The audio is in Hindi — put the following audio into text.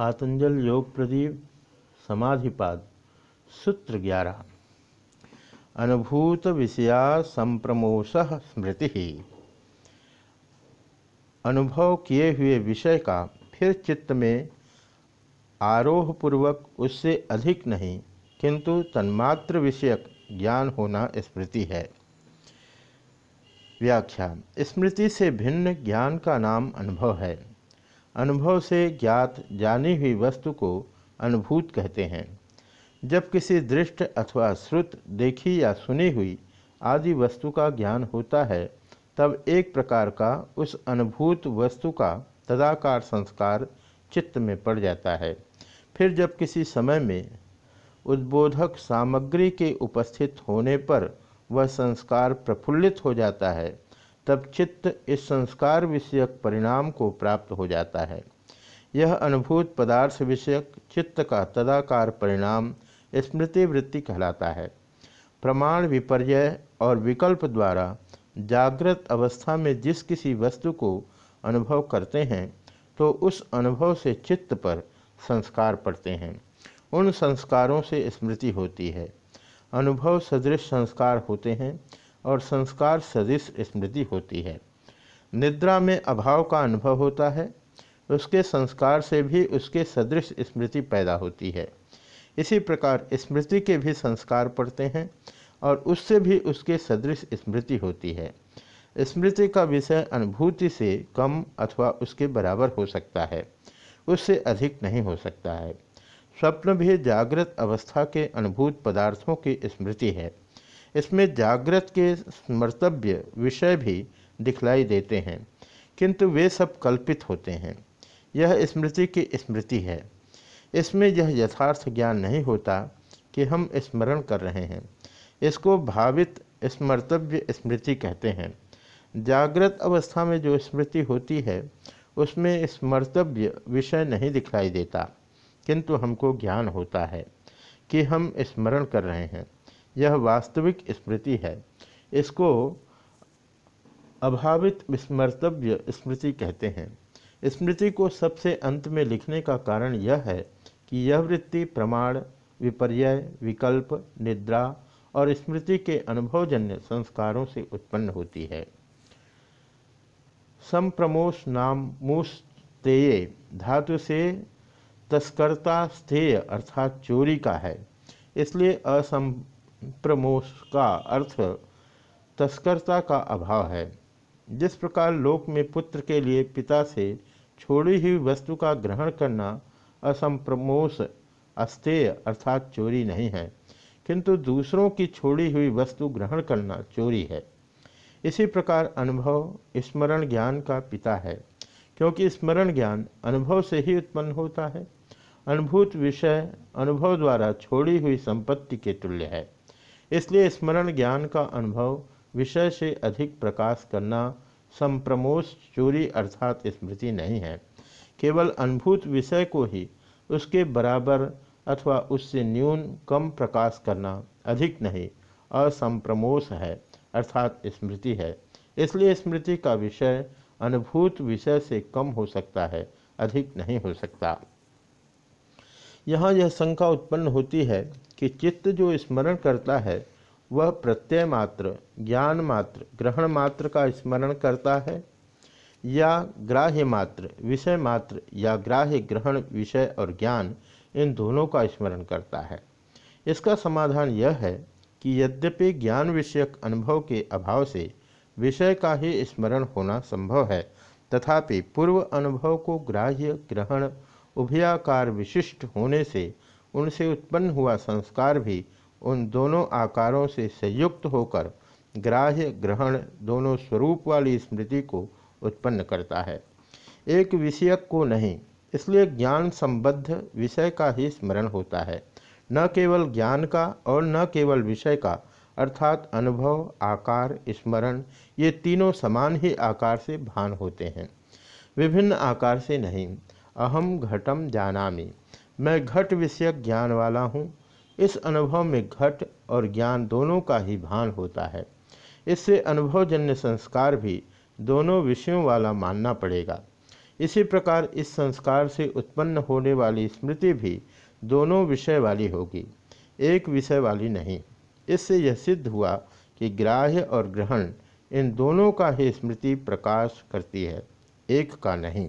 पातंजल योग प्रदीप, समाधिपाद, सूत्र ग्यारह। अनुभूत विषया संप्रमोश स्मृति। अनुभव किए हुए विषय का फिर चित्त में आरोह पूर्वक उससे अधिक नहीं, किंतु तन्मात्र विषयक ज्ञान होना स्मृति है। व्याख्या, स्मृति से भिन्न ज्ञान का नाम अनुभव है। अनुभव से ज्ञात जानी हुई वस्तु को अनुभूत कहते हैं। जब किसी दृष्ट अथवा श्रुत, देखी या सुनी हुई आदि वस्तु का ज्ञान होता है, तब एक प्रकार का उस अनुभूत वस्तु का तदाकार संस्कार चित्त में पड़ जाता है। फिर जब किसी समय में उद्बोधक सामग्री के उपस्थित होने पर वह संस्कार प्रफुल्लित हो जाता है तब चित्त इस संस्कार विषयक परिणाम को प्राप्त हो जाता है। यह अनुभूत पदार्थ विषयक चित्त का तदाकार परिणाम स्मृति वृत्ति कहलाता है। प्रमाण विपर्य और विकल्प द्वारा जागृत अवस्था में जिस किसी वस्तु को अनुभव करते हैं तो उस अनुभव से चित्त पर संस्कार पड़ते हैं। उन संस्कारों से स्मृति होती है। अनुभव सदृश संस्कार होते हैं और संस्कार सदिश स्मृति होती है। निद्रा में अभाव का अनुभव होता है। उसके संस्कार से भी उसके सदृश स्मृति पैदा होती है। इसी प्रकार स्मृति के भी संस्कार पड़ते हैं और उससे भी उसके सदृश स्मृति होती है। स्मृति का विषय अनुभूति से कम अथवा उसके बराबर हो सकता है। उससे अधिक नहीं हो सकता है। स्वप्न भी जागृत अवस्था के अनुभूत पदार्थों की स्मृति है। इसमें जागृत के स्मर्तव्य विषय भी दिखलाई देते हैं। किंतु वे सब कल्पित होते हैं। यह स्मृति की स्मृति है। इसमें यह यथार्थ ज्ञान नहीं होता कि हम स्मरण कर रहे हैं। इसको भावित स्मर्तव्य स्मृति कहते हैं। जागृत अवस्था में जो स्मृति होती है, उसमें स्मर्तव्य विषय नहीं दिखलाई देता। किंतु हमको ज्ञान होता है कि हम स्मरण कर रहे हैं। यह वास्तविक स्मृति है। इसको अभावित विस्मर्तव्य स्मृति कहते हैं। स्मृति को सबसे अंत में लिखने का कारण यह है कि यह वृत्ति प्रमाण विपर्य विकल्प, निद्रा और स्मृति के अनुभवजन्य संस्कारों से उत्पन्न होती है। संप्रमोश नाम मूस्तेय धातु से तस्करता स्थेय अर्थात चोरी का है। इसलिए असम प्रमोश का अर्थ, तस्करता का अभाव है। जिस प्रकार लोक में पुत्र के लिए पिता से छोड़ी हुई वस्तु का ग्रहण करना असंप्रमोश अस्तेय अर्थात चोरी नहीं है, किंतु दूसरों की छोड़ी हुई वस्तु ग्रहण करना चोरी है। इसी प्रकार अनुभव, स्मरण ज्ञान का पिता है, क्योंकि स्मरण ज्ञान अनुभव से ही उत्पन्न होता है। अनुभूत विषय अनुभव द्वारा छोड़ी हुई संपत्ति के तुल्य है। इसलिए स्मरण ज्ञान का अनुभव विषय से अधिक प्रकाश करना संप्रमोश चोरी अर्थात स्मृति नहीं है। केवल अनुभूत विषय को ही उसके बराबर अथवा उससे न्यून कम प्रकाश करना अधिक नहीं, असंप्रमोश है, अर्थात स्मृति है। इसलिए स्मृति का विषय अनुभूत विषय से कम हो सकता है, अधिक नहीं हो सकता। यहाँ यह शंका उत्पन्न होती है कि चित्त जो स्मरण करता है, वह प्रत्यय मात्र, ज्ञान मात्र, ग्रहण मात्र का स्मरण करता है? या ग्राह्य मात्र, विषय मात्र, या ग्राह्य ग्रहण, विषय और ज्ञान, इन दोनों का स्मरण करता है? इसका समाधान यह है कि यद्यपि ज्ञान विषयक अनुभव के अभाव से विषय का ही स्मरण होना संभव है, तथापि पूर्व अनुभव को ग्राह्य, ग्रहण, उभयाकार विशिष्ट होने से उनसे उत्पन्न हुआ संस्कार भी उन दोनों आकारों से संयुक्त होकर ग्राह्य ग्रहण दोनों स्वरूप वाली स्मृति को उत्पन्न करता है। एक विषयक को नहीं, इसलिए ज्ञान संबद्ध विषय का ही स्मरण होता है। न केवल ज्ञान का और न केवल विषय का, अर्थात अनुभव, आकार, स्मरण, ये तीनों समान ही आकार से भान होते हैं। विभिन्न आकार से नहीं, अहम घटम जानामी। मैं घट विषयक ज्ञान वाला हूँ। इस अनुभव में घट और ज्ञान दोनों का ही भान होता है। इससे अनुभवजन्य संस्कार भी दोनों विषयों वाला मानना पड़ेगा। इसी प्रकार इस संस्कार से उत्पन्न होने वाली स्मृति भी दोनों विषय वाली होगी, एक विषय वाली नहीं। इससे यह सिद्ध हुआ कि ग्राह्य और ग्रहण इन दोनों का ही स्मृति प्रकाश करती है, एक का नहीं।